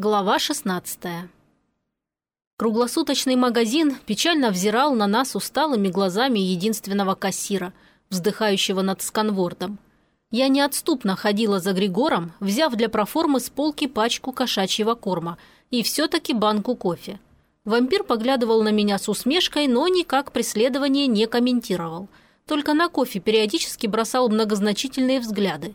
Глава 16 Круглосуточный магазин печально взирал на нас усталыми глазами единственного кассира, вздыхающего над сканвордом. Я неотступно ходила за Григором, взяв для проформы с полки пачку кошачьего корма и все-таки банку кофе. Вампир поглядывал на меня с усмешкой, но никак преследование не комментировал. Только на кофе периодически бросал многозначительные взгляды.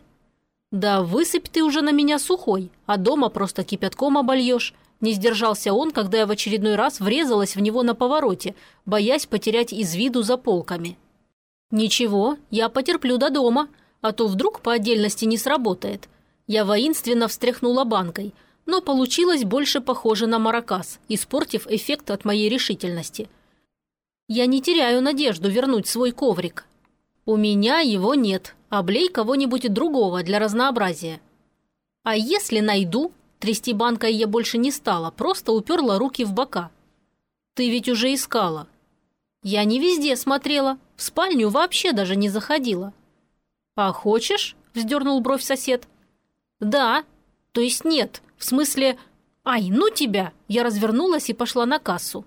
«Да высыпь ты уже на меня сухой, а дома просто кипятком обольешь». Не сдержался он, когда я в очередной раз врезалась в него на повороте, боясь потерять из виду за полками. «Ничего, я потерплю до дома, а то вдруг по отдельности не сработает». Я воинственно встряхнула банкой, но получилось больше похоже на маракас, испортив эффект от моей решительности. «Я не теряю надежду вернуть свой коврик. У меня его нет, Облей кого-нибудь другого для разнообразия. А если найду, трясти банкой я больше не стала, просто уперла руки в бока. Ты ведь уже искала. Я не везде смотрела, в спальню вообще даже не заходила. А хочешь? Вздернул бровь сосед. Да, то есть нет, в смысле... Ай, ну тебя! Я развернулась и пошла на кассу.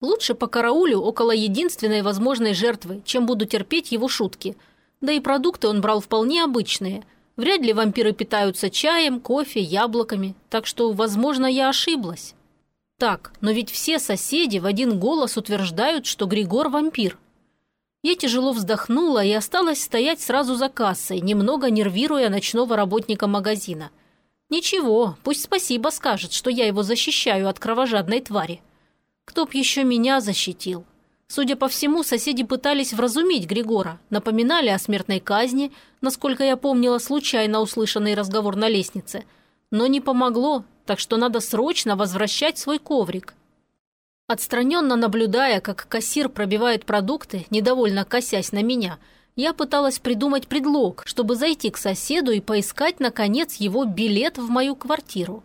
Лучше по караулю около единственной возможной жертвы, чем буду терпеть его шутки – да и продукты он брал вполне обычные. Вряд ли вампиры питаются чаем, кофе, яблоками, так что, возможно, я ошиблась. Так, но ведь все соседи в один голос утверждают, что Григор вампир. Я тяжело вздохнула и осталась стоять сразу за кассой, немного нервируя ночного работника магазина. Ничего, пусть спасибо скажет, что я его защищаю от кровожадной твари. Кто б еще меня защитил? Судя по всему, соседи пытались вразумить Григора, напоминали о смертной казни, насколько я помнила случайно услышанный разговор на лестнице. Но не помогло, так что надо срочно возвращать свой коврик. Отстраненно наблюдая, как кассир пробивает продукты, недовольно косясь на меня, я пыталась придумать предлог, чтобы зайти к соседу и поискать, наконец, его билет в мою квартиру.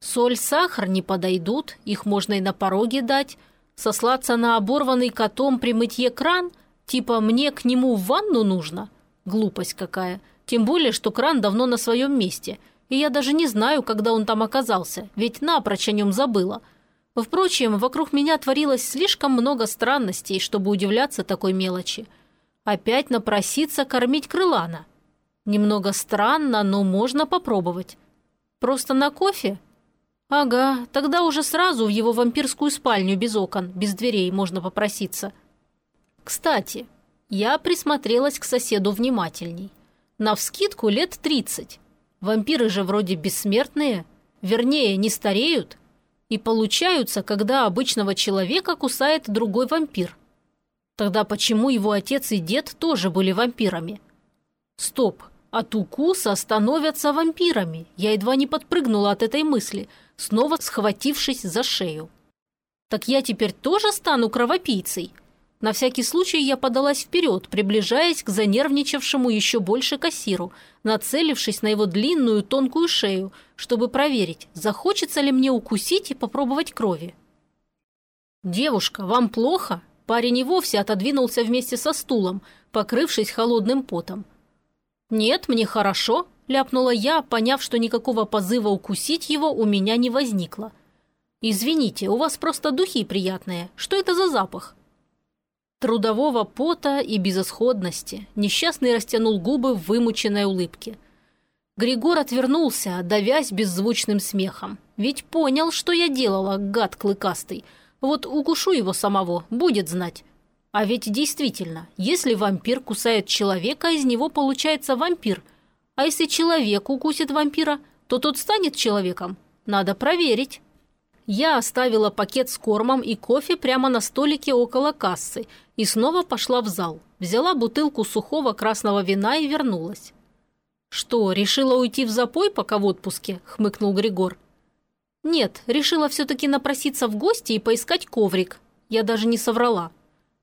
Соль, сахар не подойдут, их можно и на пороге дать – Сослаться на оборванный котом при мытье кран? Типа мне к нему в ванну нужно? Глупость какая. Тем более, что кран давно на своем месте. И я даже не знаю, когда он там оказался, ведь напрочь о нем забыла. Впрочем, вокруг меня творилось слишком много странностей, чтобы удивляться такой мелочи. Опять напроситься кормить крылана. Немного странно, но можно попробовать. Просто на кофе? «Ага, тогда уже сразу в его вампирскую спальню без окон, без дверей можно попроситься». «Кстати, я присмотрелась к соседу внимательней. Навскидку лет тридцать. Вампиры же вроде бессмертные, вернее, не стареют, и получаются, когда обычного человека кусает другой вампир. Тогда почему его отец и дед тоже были вампирами? Стоп, от укуса становятся вампирами. Я едва не подпрыгнула от этой мысли – снова схватившись за шею. «Так я теперь тоже стану кровопийцей?» На всякий случай я подалась вперед, приближаясь к занервничавшему еще больше кассиру, нацелившись на его длинную тонкую шею, чтобы проверить, захочется ли мне укусить и попробовать крови. «Девушка, вам плохо?» Парень и вовсе отодвинулся вместе со стулом, покрывшись холодным потом. «Нет, мне хорошо», ляпнула я, поняв, что никакого позыва укусить его у меня не возникло. «Извините, у вас просто духи приятные. Что это за запах?» Трудового пота и безысходности несчастный растянул губы в вымученной улыбке. Григор отвернулся, давясь беззвучным смехом. Ведь понял, что я делала, гад клыкастый. Вот укушу его самого, будет знать. А ведь действительно, если вампир кусает человека, из него получается вампир – а если человек укусит вампира, то тот станет человеком? Надо проверить. Я оставила пакет с кормом и кофе прямо на столике около кассы и снова пошла в зал. Взяла бутылку сухого красного вина и вернулась. «Что, решила уйти в запой, пока в отпуске?» – хмыкнул Григор. «Нет, решила все-таки напроситься в гости и поискать коврик. Я даже не соврала.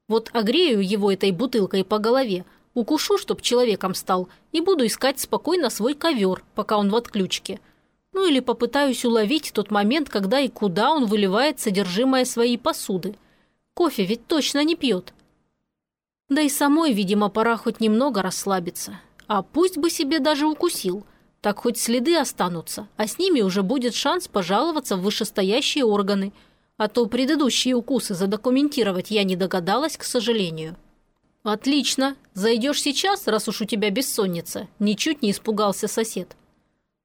Вот огрею его этой бутылкой по голове, Укушу, чтоб человеком стал, и буду искать спокойно свой ковер, пока он в отключке. Ну или попытаюсь уловить тот момент, когда и куда он выливает содержимое своей посуды. Кофе ведь точно не пьет. Да и самой, видимо, пора хоть немного расслабиться. А пусть бы себе даже укусил. Так хоть следы останутся, а с ними уже будет шанс пожаловаться в вышестоящие органы. А то предыдущие укусы задокументировать я не догадалась, к сожалению. «Отлично. Зайдешь сейчас, раз уж у тебя бессонница?» Ничуть не испугался сосед.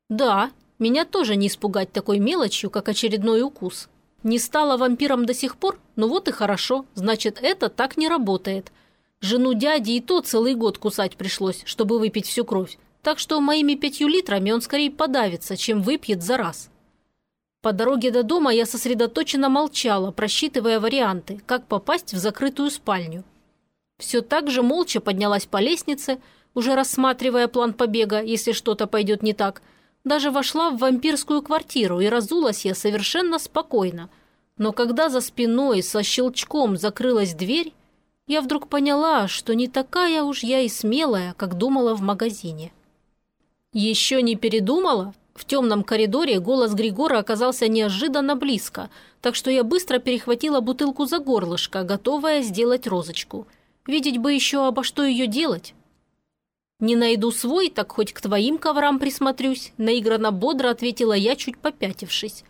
«Да, меня тоже не испугать такой мелочью, как очередной укус. Не стала вампиром до сих пор? Ну вот и хорошо. Значит, это так не работает. Жену дяди и то целый год кусать пришлось, чтобы выпить всю кровь. Так что моими пятью литрами он скорее подавится, чем выпьет за раз». По дороге до дома я сосредоточенно молчала, просчитывая варианты, как попасть в закрытую спальню. Все так же молча поднялась по лестнице, уже рассматривая план побега, если что-то пойдет не так. Даже вошла в вампирскую квартиру, и разулась я совершенно спокойно. Но когда за спиной со щелчком закрылась дверь, я вдруг поняла, что не такая уж я и смелая, как думала в магазине. Еще не передумала? В темном коридоре голос Григора оказался неожиданно близко, так что я быстро перехватила бутылку за горлышко, готовая сделать розочку – Видеть бы еще, обо что ее делать. «Не найду свой, так хоть к твоим коврам присмотрюсь», наигранно бодро ответила я, чуть попятившись.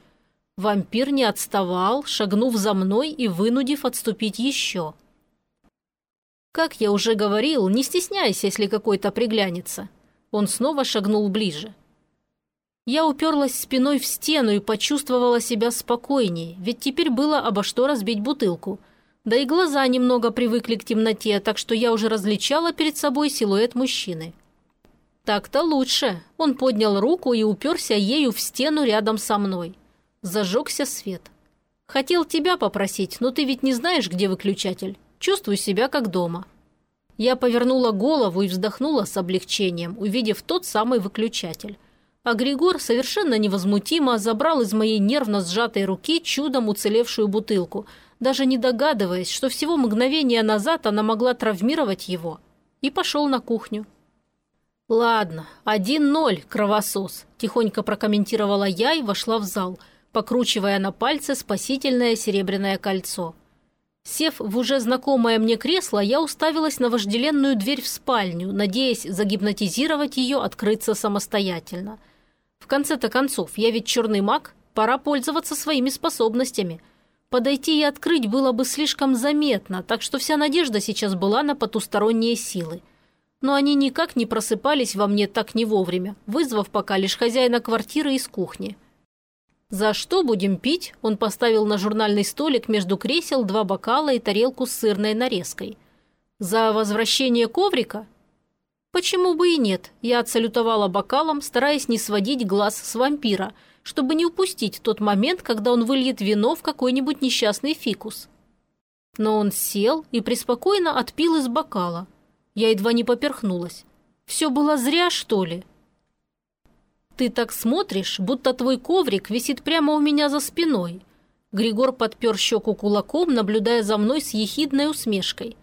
Вампир не отставал, шагнув за мной и вынудив отступить еще. «Как я уже говорил, не стесняйся, если какой-то приглянется». Он снова шагнул ближе. Я уперлась спиной в стену и почувствовала себя спокойнее, ведь теперь было обо что разбить бутылку. Да и глаза немного привыкли к темноте, так что я уже различала перед собой силуэт мужчины. Так-то лучше. Он поднял руку и уперся ею в стену рядом со мной. Зажегся свет. Хотел тебя попросить, но ты ведь не знаешь, где выключатель. Чувствую себя как дома. Я повернула голову и вздохнула с облегчением, увидев тот самый выключатель. А Григор совершенно невозмутимо забрал из моей нервно сжатой руки чудом уцелевшую бутылку – даже не догадываясь, что всего мгновение назад она могла травмировать его, и пошел на кухню. «Ладно, один ноль, кровосос», – тихонько прокомментировала я и вошла в зал, покручивая на пальце спасительное серебряное кольцо. Сев в уже знакомое мне кресло, я уставилась на вожделенную дверь в спальню, надеясь загипнотизировать ее открыться самостоятельно. В конце-то концов, я ведь черный маг, пора пользоваться своими способностями – Подойти и открыть было бы слишком заметно, так что вся надежда сейчас была на потусторонние силы. Но они никак не просыпались во мне так не вовремя, вызвав пока лишь хозяина квартиры из кухни. «За что будем пить?» Он поставил на журнальный столик между кресел два бокала и тарелку с сырной нарезкой. «За возвращение коврика?» «Почему бы и нет?» Я отсалютовала бокалом, стараясь не сводить глаз с вампира – чтобы не упустить тот момент, когда он выльет вино в какой-нибудь несчастный фикус. Но он сел и преспокойно отпил из бокала. Я едва не поперхнулась. Все было зря, что ли? Ты так смотришь, будто твой коврик висит прямо у меня за спиной. Григор подпер щеку кулаком, наблюдая за мной с ехидной усмешкой.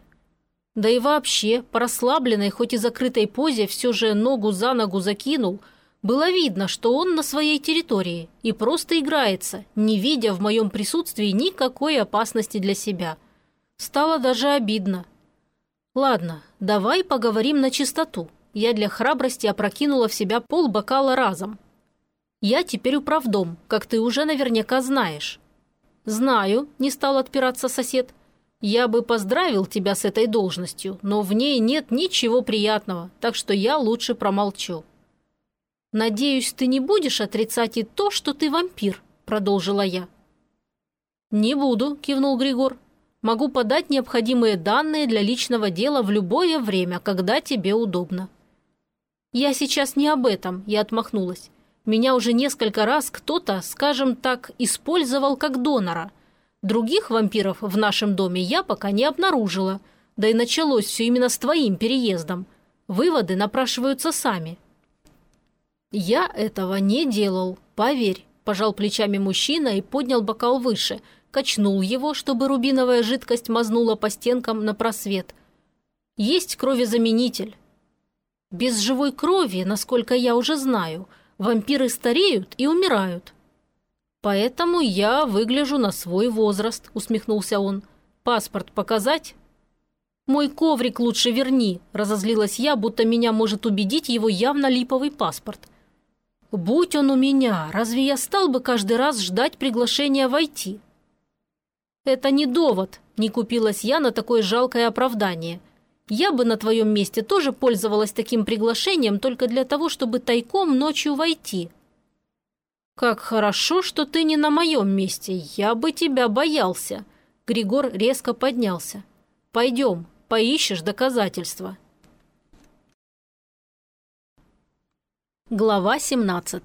Да и вообще, по расслабленной, хоть и закрытой позе, все же ногу за ногу закинул – было видно, что он на своей территории и просто играется, не видя в моем присутствии никакой опасности для себя. Стало даже обидно. «Ладно, давай поговорим на чистоту». Я для храбрости опрокинула в себя пол бокала разом. «Я теперь управдом, как ты уже наверняка знаешь». «Знаю», – не стал отпираться сосед. «Я бы поздравил тебя с этой должностью, но в ней нет ничего приятного, так что я лучше промолчу». «Надеюсь, ты не будешь отрицать и то, что ты вампир», – продолжила я. «Не буду», – кивнул Григор. «Могу подать необходимые данные для личного дела в любое время, когда тебе удобно». «Я сейчас не об этом», – я отмахнулась. «Меня уже несколько раз кто-то, скажем так, использовал как донора. Других вампиров в нашем доме я пока не обнаружила. Да и началось все именно с твоим переездом. Выводы напрашиваются сами». «Я этого не делал, поверь», – пожал плечами мужчина и поднял бокал выше, качнул его, чтобы рубиновая жидкость мазнула по стенкам на просвет. «Есть кровезаменитель». «Без живой крови, насколько я уже знаю, вампиры стареют и умирают». «Поэтому я выгляжу на свой возраст», – усмехнулся он. «Паспорт показать?» «Мой коврик лучше верни», – разозлилась я, будто меня может убедить его явно липовый паспорт – Будь он у меня, разве я стал бы каждый раз ждать приглашения войти? Это не довод, не купилась я на такое жалкое оправдание. Я бы на твоем месте тоже пользовалась таким приглашением только для того, чтобы тайком ночью войти. Как хорошо, что ты не на моем месте, я бы тебя боялся. Григор резко поднялся. Пойдем, поищешь доказательства. Глава 17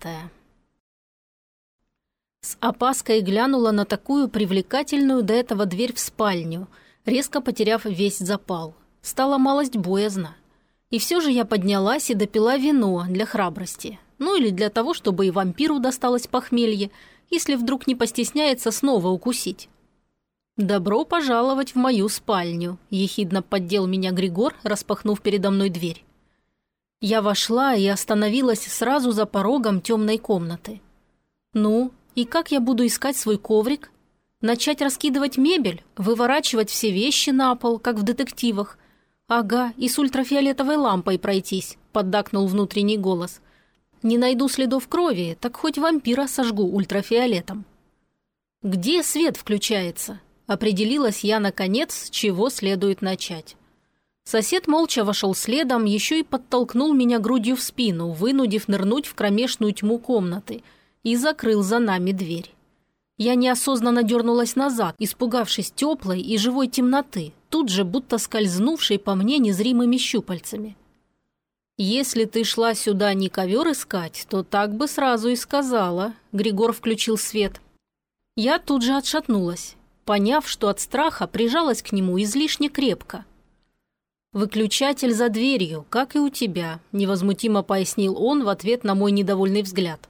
С опаской глянула на такую привлекательную до этого дверь в спальню, резко потеряв весь запал. Стало малость боязно. И все же я поднялась и допила вино для храбрости. Ну или для того, чтобы и вампиру досталось похмелье, если вдруг не постесняется снова укусить. «Добро пожаловать в мою спальню», – ехидно поддел меня Григор, распахнув передо мной дверь. Я вошла и остановилась сразу за порогом темной комнаты. Ну, и как я буду искать свой коврик? Начать раскидывать мебель, выворачивать все вещи на пол, как в детективах? Ага, и с ультрафиолетовой лампой пройтись, поддакнул внутренний голос. Не найду следов крови, так хоть вампира сожгу ультрафиолетом. Где свет включается? Определилась я, наконец, с чего следует начать. Сосед молча вошел следом, еще и подтолкнул меня грудью в спину, вынудив нырнуть в кромешную тьму комнаты, и закрыл за нами дверь. Я неосознанно дернулась назад, испугавшись теплой и живой темноты, тут же будто скользнувшей по мне незримыми щупальцами. «Если ты шла сюда не ковер искать, то так бы сразу и сказала», — Григор включил свет. Я тут же отшатнулась, поняв, что от страха прижалась к нему излишне крепко. «Выключатель за дверью, как и у тебя», – невозмутимо пояснил он в ответ на мой недовольный взгляд.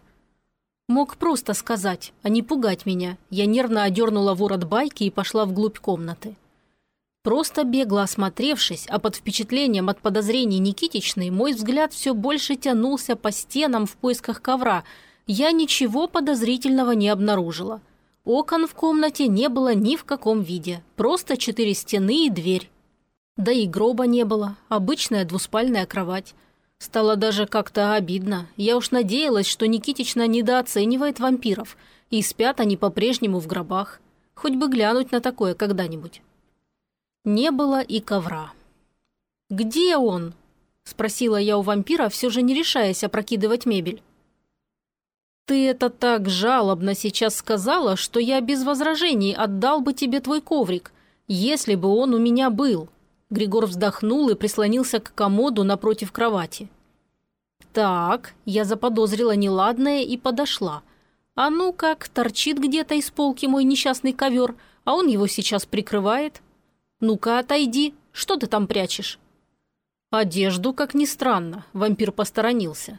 Мог просто сказать, а не пугать меня. Я нервно одернула ворот байки и пошла вглубь комнаты. Просто бегло осмотревшись, а под впечатлением от подозрений Никитичной, мой взгляд все больше тянулся по стенам в поисках ковра. Я ничего подозрительного не обнаружила. Окон в комнате не было ни в каком виде. Просто четыре стены и дверь. Да и гроба не было, обычная двуспальная кровать. Стало даже как-то обидно. Я уж надеялась, что Никитична недооценивает вампиров, и спят они по-прежнему в гробах. Хоть бы глянуть на такое когда-нибудь. Не было и ковра. «Где он?» – спросила я у вампира, все же не решаясь опрокидывать мебель. «Ты это так жалобно сейчас сказала, что я без возражений отдал бы тебе твой коврик, если бы он у меня был», Григор вздохнул и прислонился к комоду напротив кровати. «Так», я заподозрила неладное и подошла. «А ну как, торчит где-то из полки мой несчастный ковер, а он его сейчас прикрывает. Ну-ка, отойди, что ты там прячешь?» Одежду, как ни странно, вампир посторонился.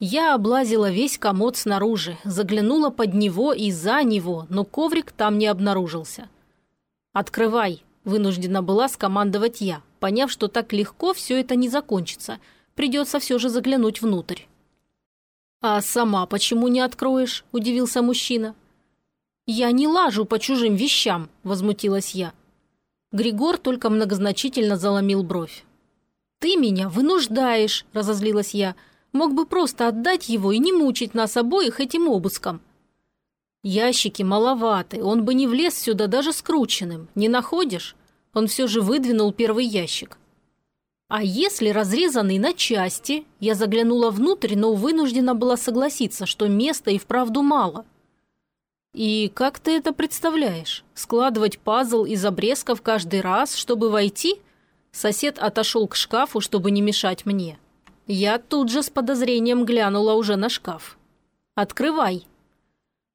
Я облазила весь комод снаружи, заглянула под него и за него, но коврик там не обнаружился. «Открывай», Вынуждена была скомандовать я, поняв, что так легко все это не закончится. Придется все же заглянуть внутрь. «А сама почему не откроешь?» – удивился мужчина. «Я не лажу по чужим вещам», – возмутилась я. Григор только многозначительно заломил бровь. «Ты меня вынуждаешь», – разозлилась я. «Мог бы просто отдать его и не мучить нас обоих этим обыском». «Ящики маловаты, он бы не влез сюда даже скрученным, не находишь?» Он все же выдвинул первый ящик. А если разрезанный на части? Я заглянула внутрь, но вынуждена была согласиться, что места и вправду мало. И как ты это представляешь? Складывать пазл из обрезков каждый раз, чтобы войти? Сосед отошел к шкафу, чтобы не мешать мне. Я тут же с подозрением глянула уже на шкаф. «Открывай»,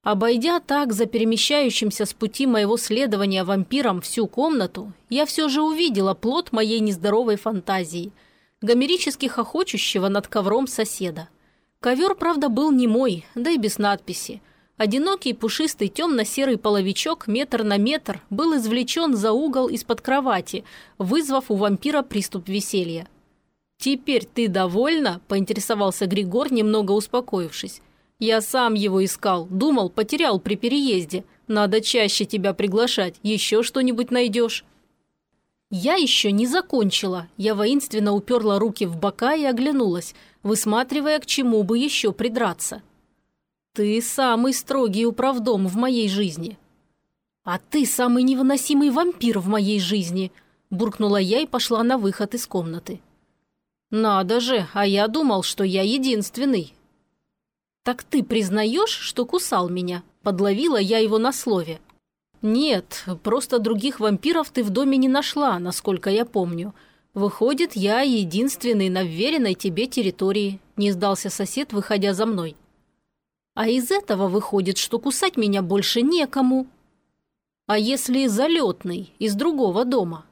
Обойдя так за перемещающимся с пути моего следования вампиром всю комнату, я все же увидела плод моей нездоровой фантазии, гомерически хохочущего над ковром соседа. Ковер, правда, был не мой, да и без надписи. Одинокий пушистый темно-серый половичок метр на метр был извлечен за угол из-под кровати, вызвав у вампира приступ веселья. «Теперь ты довольна?» – поинтересовался Григор, немного успокоившись. Я сам его искал, думал, потерял при переезде. Надо чаще тебя приглашать, еще что-нибудь найдешь». «Я еще не закончила». Я воинственно уперла руки в бока и оглянулась, высматривая, к чему бы еще придраться. «Ты самый строгий управдом в моей жизни». «А ты самый невыносимый вампир в моей жизни», – буркнула я и пошла на выход из комнаты. «Надо же, а я думал, что я единственный». «Так ты признаешь, что кусал меня?» – подловила я его на слове. «Нет, просто других вампиров ты в доме не нашла, насколько я помню. Выходит, я единственный на вверенной тебе территории», – не сдался сосед, выходя за мной. «А из этого выходит, что кусать меня больше некому». «А если залетный, из другого дома?»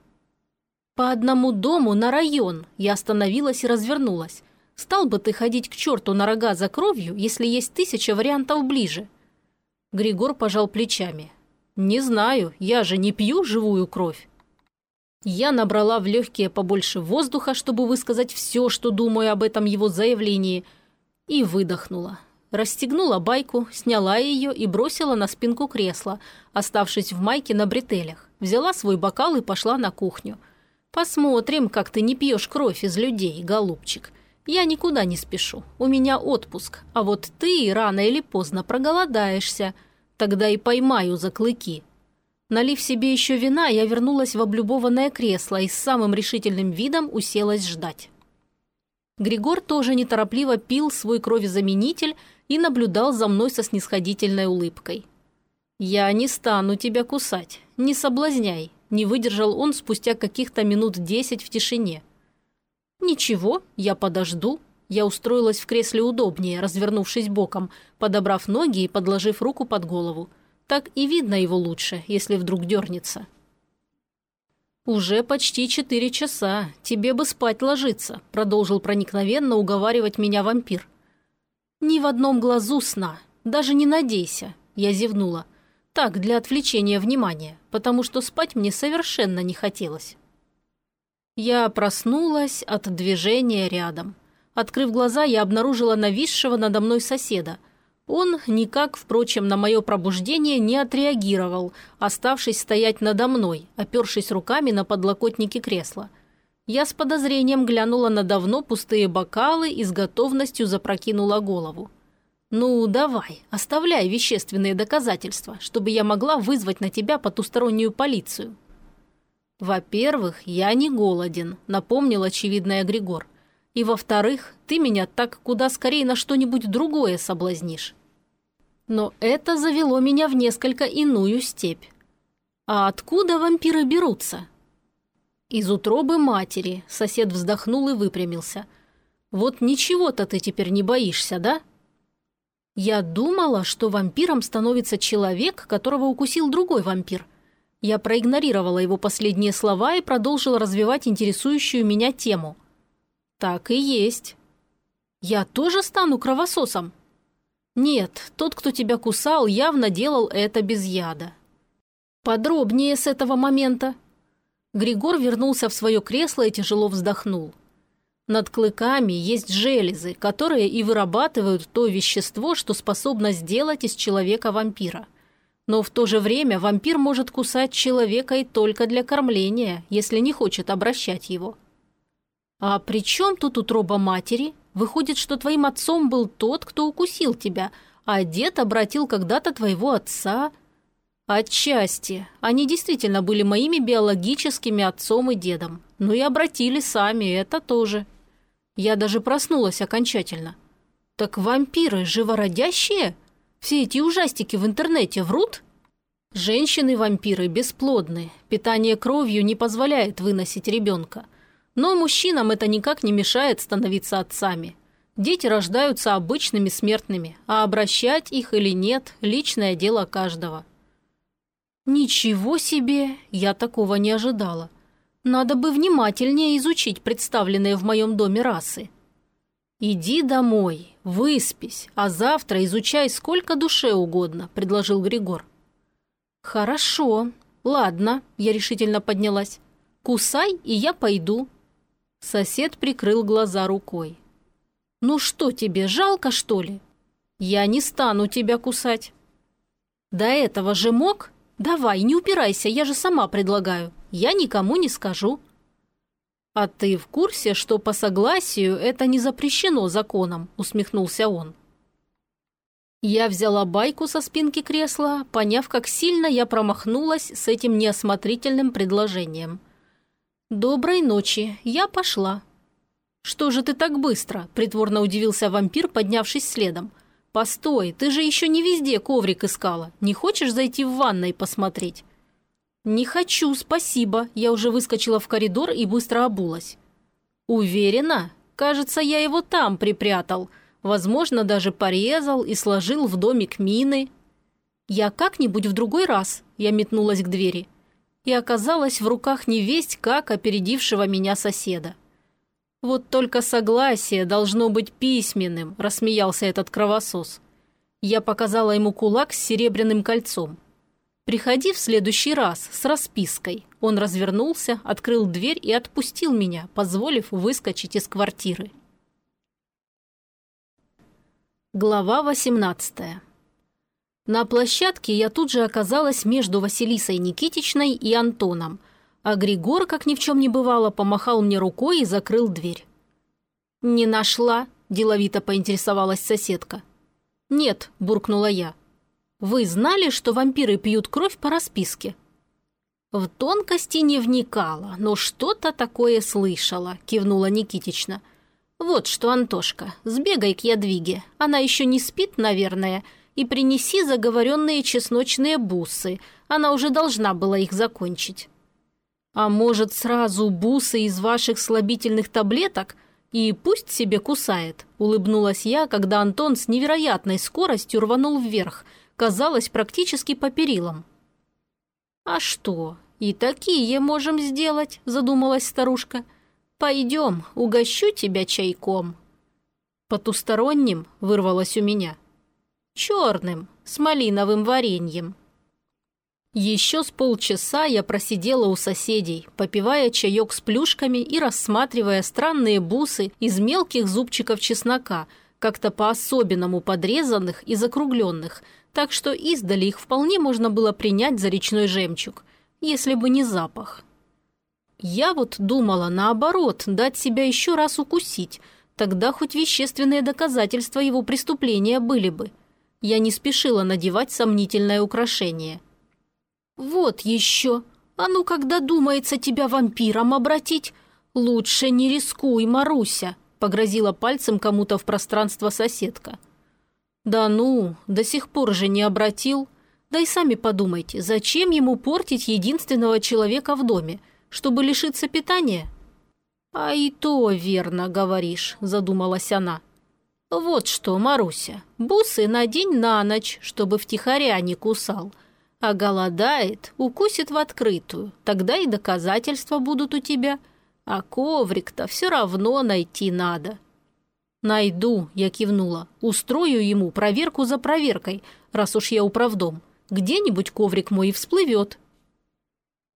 «По одному дому на район», – я остановилась и развернулась. «Стал бы ты ходить к черту на рога за кровью, если есть тысяча вариантов ближе?» Григор пожал плечами. «Не знаю, я же не пью живую кровь». Я набрала в легкие побольше воздуха, чтобы высказать все, что думаю об этом его заявлении, и выдохнула. Расстегнула байку, сняла ее и бросила на спинку кресла, оставшись в майке на бретелях. Взяла свой бокал и пошла на кухню. «Посмотрим, как ты не пьешь кровь из людей, голубчик. Я никуда не спешу, у меня отпуск, а вот ты рано или поздно проголодаешься». Тогда и поймаю за клыки. Налив себе еще вина, я вернулась в облюбованное кресло и с самым решительным видом уселась ждать. Григор тоже неторопливо пил свой кровезаменитель и наблюдал за мной со снисходительной улыбкой. «Я не стану тебя кусать, не соблазняй», – не выдержал он спустя каких-то минут десять в тишине. «Ничего, я подожду», я устроилась в кресле удобнее, развернувшись боком, подобрав ноги и подложив руку под голову. Так и видно его лучше, если вдруг дернется. «Уже почти четыре часа. Тебе бы спать ложиться», – продолжил проникновенно уговаривать меня вампир. «Ни в одном глазу сна. Даже не надейся», – я зевнула. «Так, для отвлечения внимания, потому что спать мне совершенно не хотелось». Я проснулась от движения рядом. Открыв глаза, я обнаружила нависшего надо мной соседа. Он никак, впрочем, на мое пробуждение не отреагировал, оставшись стоять надо мной, опершись руками на подлокотники кресла. Я с подозрением глянула на давно пустые бокалы и с готовностью запрокинула голову. «Ну, давай, оставляй вещественные доказательства, чтобы я могла вызвать на тебя потустороннюю полицию». «Во-первых, я не голоден», — напомнил очевидный Григор. И во-вторых, ты меня так куда скорее на что-нибудь другое соблазнишь. Но это завело меня в несколько иную степь. А откуда вампиры берутся? Из утробы матери, сосед вздохнул и выпрямился. Вот ничего-то ты теперь не боишься, да? Я думала, что вампиром становится человек, которого укусил другой вампир. Я проигнорировала его последние слова и продолжила развивать интересующую меня тему. «Так и есть». «Я тоже стану кровососом?» «Нет, тот, кто тебя кусал, явно делал это без яда». «Подробнее с этого момента». Григор вернулся в свое кресло и тяжело вздохнул. Над клыками есть железы, которые и вырабатывают то вещество, что способно сделать из человека вампира. Но в то же время вампир может кусать человека и только для кормления, если не хочет обращать его. «А при чем тут утроба матери? Выходит, что твоим отцом был тот, кто укусил тебя, а дед обратил когда-то твоего отца...» «Отчасти. Они действительно были моими биологическими отцом и дедом. Ну и обратили сами, это тоже. Я даже проснулась окончательно. Так вампиры живородящие? Все эти ужастики в интернете врут?» Женщины-вампиры бесплодны. Питание кровью не позволяет выносить ребенка. Но мужчинам это никак не мешает становиться отцами. Дети рождаются обычными смертными, а обращать их или нет – личное дело каждого. Ничего себе! Я такого не ожидала. Надо бы внимательнее изучить представленные в моем доме расы. «Иди домой, выспись, а завтра изучай сколько душе угодно», – предложил Григор. «Хорошо. Ладно», – я решительно поднялась. «Кусай, и я пойду. Сосед прикрыл глаза рукой. «Ну что тебе, жалко, что ли? Я не стану тебя кусать». «До этого же мог? Давай, не упирайся, я же сама предлагаю». я никому не скажу». «А ты в курсе, что по согласию это не запрещено законом?» – усмехнулся он. Я взяла байку со спинки кресла, поняв, как сильно я промахнулась с этим неосмотрительным предложением. «Доброй ночи, я пошла». «Что же ты так быстро?» – притворно удивился вампир, поднявшись следом. «Постой, ты же еще не везде коврик искала. Не хочешь зайти в ванной посмотреть?» «Не хочу, спасибо». Я уже выскочила в коридор и быстро обулась. «Уверена? Кажется, я его там припрятал. Возможно, даже порезал и сложил в домик мины». «Я как-нибудь в другой раз», – я метнулась к двери. И оказалась в руках невесть, как опередившего меня соседа. «Вот только согласие должно быть письменным», – рассмеялся этот кровосос. Я показала ему кулак с серебряным кольцом. «Приходи в следующий раз с распиской». Он развернулся, открыл дверь и отпустил меня, позволив выскочить из квартиры. Глава 18 На площадке я тут же оказалась между Василисой Никитичной и Антоном, а Григор, как ни в чем не бывало, помахал мне рукой и закрыл дверь. «Не нашла?» – деловито поинтересовалась соседка. «Нет», – буркнула я. «Вы знали, что вампиры пьют кровь по расписке?» «В тонкости не вникала, но что-то такое слышала», – кивнула Никитична. «Вот что, Антошка, сбегай к Ядвиге. Она еще не спит, наверное, и принеси заговоренные чесночные бусы. Она уже должна была их закончить». «А может, сразу бусы из ваших слабительных таблеток? И пусть себе кусает», – улыбнулась я, когда Антон с невероятной скоростью рванул вверх, казалось, практически по перилам. «А что, и такие можем сделать», – задумалась старушка – «Пойдем, угощу тебя чайком». «Потусторонним?» – вырвалось у меня. «Черным, с малиновым вареньем». Еще с полчаса я просидела у соседей, попивая чаек с плюшками и рассматривая странные бусы из мелких зубчиков чеснока, как-то по-особенному подрезанных и закругленных, так что издали их вполне можно было принять за речной жемчуг, если бы не запах. Я вот думала, наоборот, дать себя еще раз укусить. Тогда хоть вещественные доказательства его преступления были бы. Я не спешила надевать сомнительное украшение. «Вот еще! А ну, когда думается тебя вампиром обратить? Лучше не рискуй, Маруся!» погрозила пальцем кому-то в пространство соседка. «Да ну, до сих пор же не обратил. Да и сами подумайте, зачем ему портить единственного человека в доме? чтобы лишиться питания?» «А и то верно говоришь», – задумалась она. «Вот что, Маруся, бусы надень на ночь, чтобы втихаря не кусал. А голодает, укусит в открытую, тогда и доказательства будут у тебя. А коврик-то все равно найти надо». «Найду», – я кивнула. «Устрою ему проверку за проверкой, раз уж я управдом. Где-нибудь коврик мой и всплывет,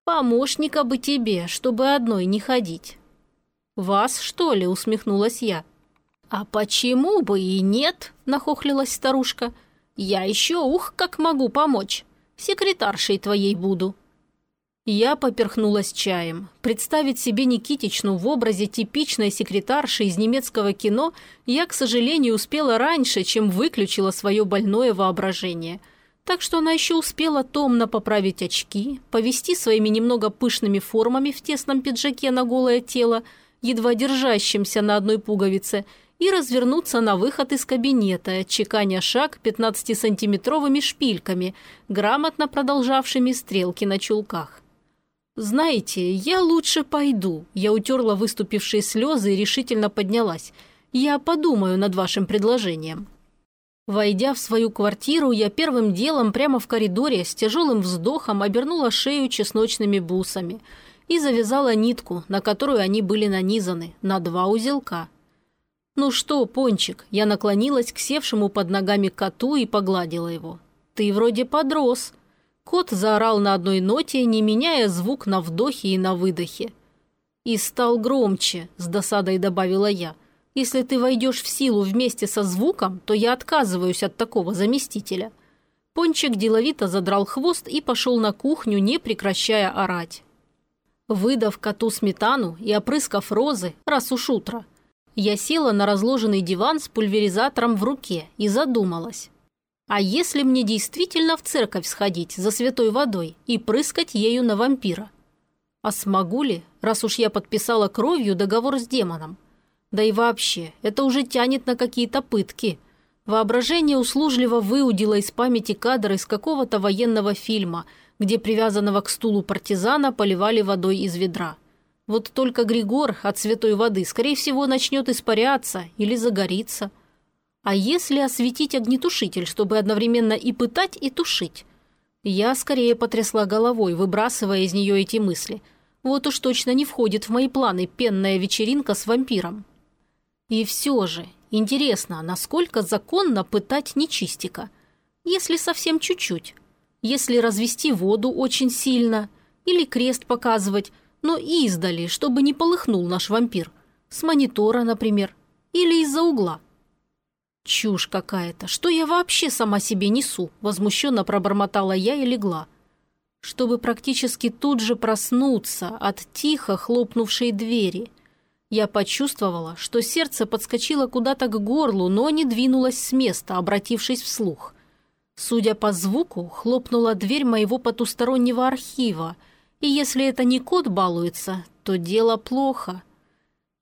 «Помощника бы тебе, чтобы одной не ходить». «Вас, что ли?» – усмехнулась я. «А почему бы и нет?» – нахохлилась старушка. «Я еще ух, как могу помочь. Секретаршей твоей буду». Я поперхнулась чаем. Представить себе Никитичну в образе типичной секретарши из немецкого кино я, к сожалению, успела раньше, чем выключила свое больное воображение – так что она еще успела томно поправить очки, повести своими немного пышными формами в тесном пиджаке на голое тело, едва держащимся на одной пуговице, и развернуться на выход из кабинета, чеканя шаг 15-сантиметровыми шпильками, грамотно продолжавшими стрелки на чулках. «Знаете, я лучше пойду», – я утерла выступившие слезы и решительно поднялась. «Я подумаю над вашим предложением». Войдя в свою квартиру, я первым делом прямо в коридоре с тяжелым вздохом обернула шею чесночными бусами и завязала нитку, на которую они были нанизаны, на два узелка. «Ну что, Пончик?» Я наклонилась к севшему под ногами коту и погладила его. «Ты вроде подрос». Кот заорал на одной ноте, не меняя звук на вдохе и на выдохе. «И стал громче», – с досадой добавила я – если ты войдешь в силу вместе со звуком, то я отказываюсь от такого заместителя». Пончик деловито задрал хвост и пошел на кухню, не прекращая орать. Выдав коту сметану и опрыскав розы, раз уж утро, я села на разложенный диван с пульверизатором в руке и задумалась. А если мне действительно в церковь сходить за святой водой и прыскать ею на вампира? А смогу ли, раз уж я подписала кровью договор с демоном? Да и вообще, это уже тянет на какие-то пытки. Воображение услужливо выудило из памяти кадр из какого-то военного фильма, где привязанного к стулу партизана поливали водой из ведра. Вот только Григор от святой воды, скорее всего, начнет испаряться или загорится – а если осветить огнетушитель, чтобы одновременно и пытать, и тушить? Я скорее потрясла головой, выбрасывая из нее эти мысли. Вот уж точно не входит в мои планы пенная вечеринка с вампиром. И все же, интересно, насколько законно пытать нечистика? Если совсем чуть-чуть. Если развести воду очень сильно. Или крест показывать, но издали, чтобы не полыхнул наш вампир. С монитора, например. Или из-за угла. «Чушь какая-то! Что я вообще сама себе несу?» – возмущенно пробормотала я и легла. Чтобы практически тут же проснуться от тихо хлопнувшей двери. Я почувствовала, что сердце подскочило куда-то к горлу, но не двинулось с места, обратившись вслух. Судя по звуку, хлопнула дверь моего потустороннего архива, и если это не кот балуется, то дело плохо.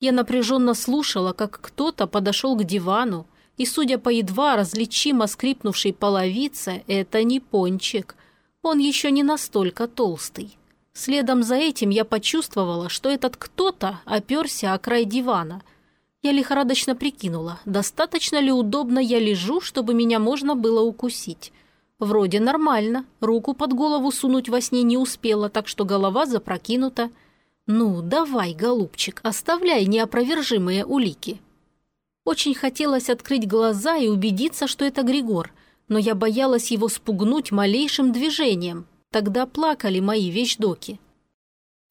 Я напряженно слушала, как кто-то подошел к дивану, и, судя по едва различимо скрипнувшей половице, это не пончик. Он еще не настолько толстый. Следом за этим я почувствовала, что этот кто-то оперся о край дивана. Я лихорадочно прикинула, достаточно ли удобно я лежу, чтобы меня можно было укусить. Вроде нормально, руку под голову сунуть во сне не успела, так что голова запрокинута. «Ну, давай, голубчик, оставляй неопровержимые улики». Очень хотелось открыть глаза и убедиться, что это Григор, но я боялась его спугнуть малейшим движением. Тогда плакали мои вещдоки.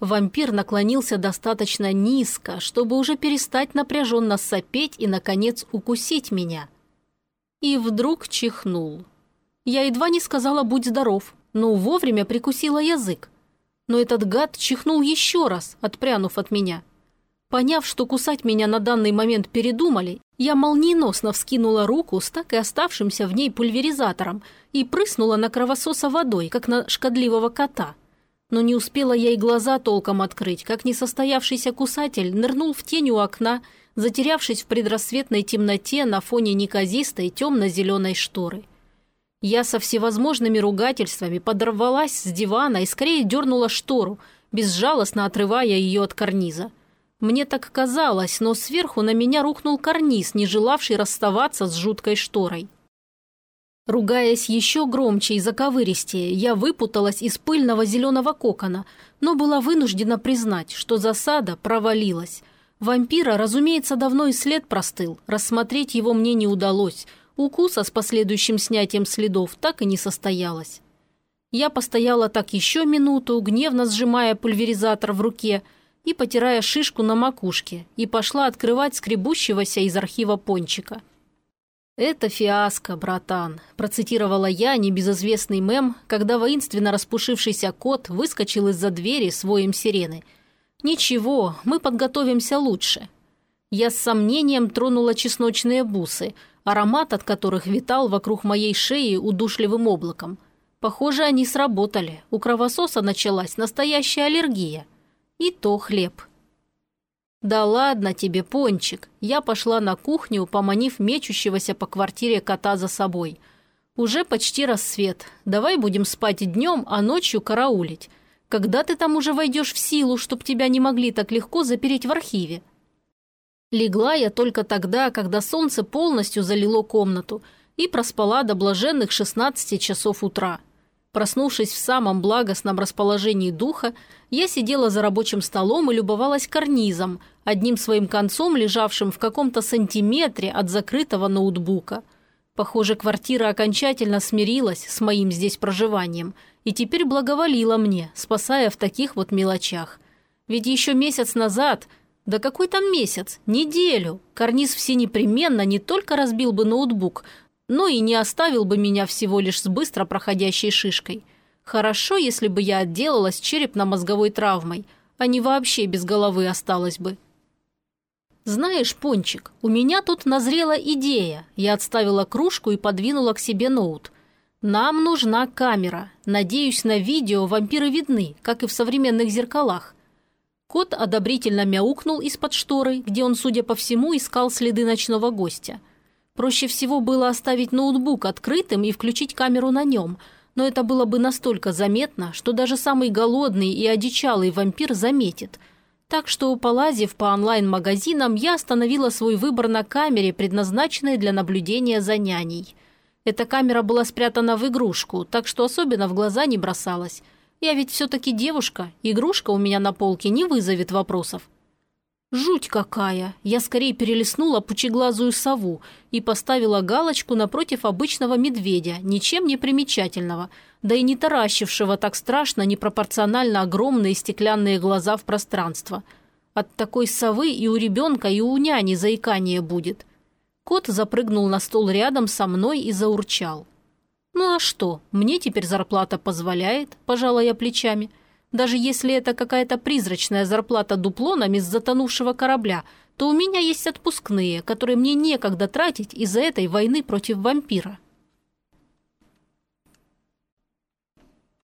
Вампир наклонился достаточно низко, чтобы уже перестать напряженно сопеть и, наконец, укусить меня. И вдруг чихнул. Я едва не сказала «будь здоров», но вовремя прикусила язык. Но этот гад чихнул еще раз, отпрянув от меня – Поняв, что кусать меня на данный момент передумали, я молниеносно вскинула руку с так и оставшимся в ней пульверизатором и прыснула на кровососа водой, как на шкодливого кота. Но не успела я и глаза толком открыть, как несостоявшийся кусатель нырнул в тень у окна, затерявшись в предрассветной темноте на фоне неказистой темно-зеленой шторы. Я со всевозможными ругательствами подорвалась с дивана и скорее дернула штору, безжалостно отрывая ее от карниза – мне так казалось, но сверху на меня рухнул карниз, не желавший расставаться с жуткой шторой. Ругаясь еще громче и заковыристее, я выпуталась из пыльного зеленого кокона, но была вынуждена признать, что засада провалилась. Вампира, разумеется, давно и след простыл, рассмотреть его мне не удалось, укуса с последующим снятием следов так и не состоялось. Я постояла так еще минуту, гневно сжимая пульверизатор в руке – и потирая шишку на макушке, и пошла открывать скребущегося из архива пончика. «Это фиаско, братан», – процитировала я небезызвестный мем, когда воинственно распушившийся кот выскочил из-за двери с воем сирены. «Ничего, мы подготовимся лучше». Я с сомнением тронула чесночные бусы, аромат от которых витал вокруг моей шеи удушливым облаком. Похоже, они сработали. У кровососа началась настоящая аллергия и то хлеб. «Да ладно тебе, Пончик!» Я пошла на кухню, поманив мечущегося по квартире кота за собой. «Уже почти рассвет. Давай будем спать днем, а ночью караулить. Когда ты там уже войдешь в силу, чтоб тебя не могли так легко запереть в архиве?» Легла я только тогда, когда солнце полностью залило комнату и проспала до блаженных 16 часов утра – Проснувшись в самом благостном расположении духа, я сидела за рабочим столом и любовалась карнизом, одним своим концом лежавшим в каком-то сантиметре от закрытого ноутбука. Похоже, квартира окончательно смирилась с моим здесь проживанием и теперь благоволила мне, спасая в таких вот мелочах. Ведь еще месяц назад, да какой там месяц, неделю, карниз все непременно не только разбил бы ноутбук, но и не оставил бы меня всего лишь с быстро проходящей шишкой. Хорошо, если бы я отделалась черепно-мозговой травмой, а не вообще без головы осталось бы. «Знаешь, Пончик, у меня тут назрела идея». Я отставила кружку и подвинула к себе ноут. «Нам нужна камера. Надеюсь, на видео вампиры видны, как и в современных зеркалах». Кот одобрительно мяукнул из-под шторы, где он, судя по всему, искал следы ночного гостя. Проще всего было оставить ноутбук открытым и включить камеру на нем, но это было бы настолько заметно, что даже самый голодный и одичалый вампир заметит – так что, полазив по онлайн-магазинам, я остановила свой выбор на камере, предназначенной для наблюдения за няней. Эта камера была спрятана в игрушку, так что особенно в глаза не бросалась. Я ведь все-таки девушка, игрушка у меня на полке не вызовет вопросов. Жуть какая! Я скорее перелистнула пучеглазую сову и поставила галочку напротив обычного медведя, ничем не примечательного – да и не таращившего так страшно непропорционально огромные стеклянные глаза в пространство. От такой совы и у ребенка, и у няни заикание будет. Кот запрыгнул на стол рядом со мной и заурчал. «Ну а что, мне теперь зарплата позволяет?» – пожала я плечами. «Даже если это какая-то призрачная зарплата дуплонами с затонувшего корабля, то у меня есть отпускные, которые мне некогда тратить из-за этой войны против вампира».